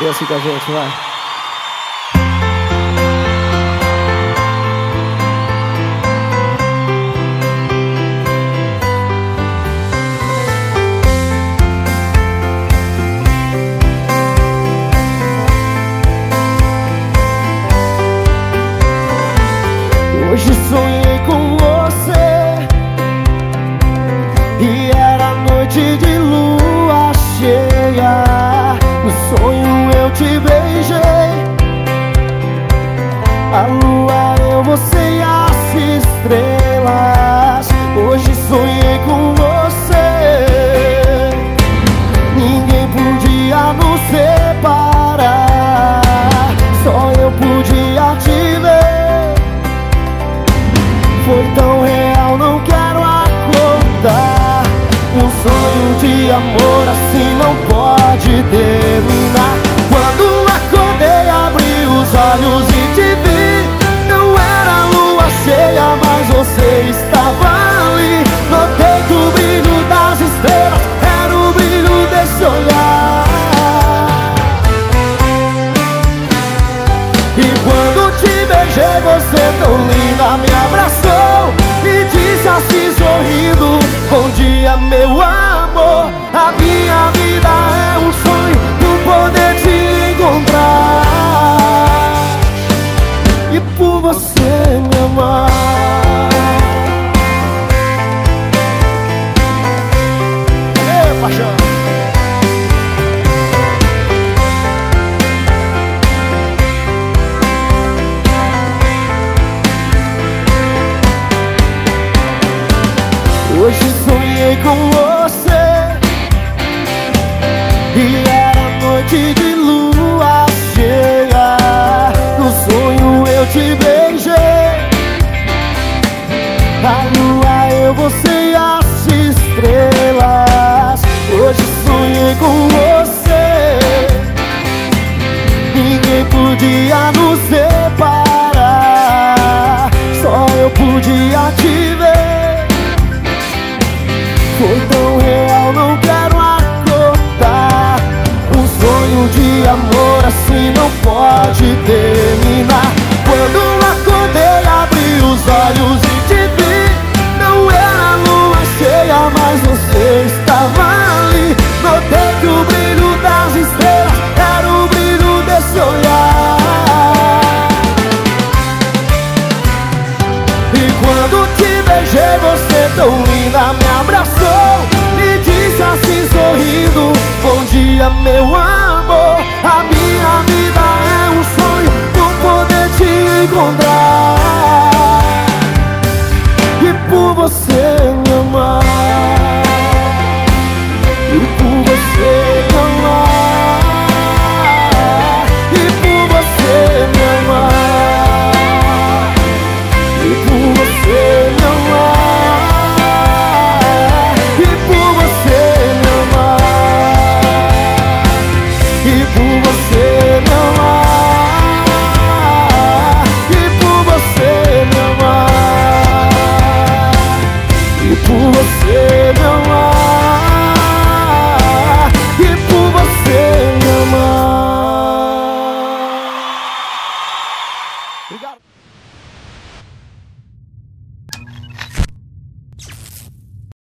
Vem assim com a gente, vai. Podia nos separar. Só eu podia te ver. Foi tão real, não quero acordar. Um sonho de amor assim não pode terminar. Quando acordei, abri os olhos e te vi. Não era lua cheia, mas você estava Hoje sonhei com você. E era noite de lua cheia. No sonho eu te beijei. A lua, eu, você e as estrelas. Hoje sonhei com você. Ninguém podia nos separar tão linda me abraçou E disse assim sorrindo Bom dia, meu amor A minha vida é um sonho Não poder te encontrar We got it.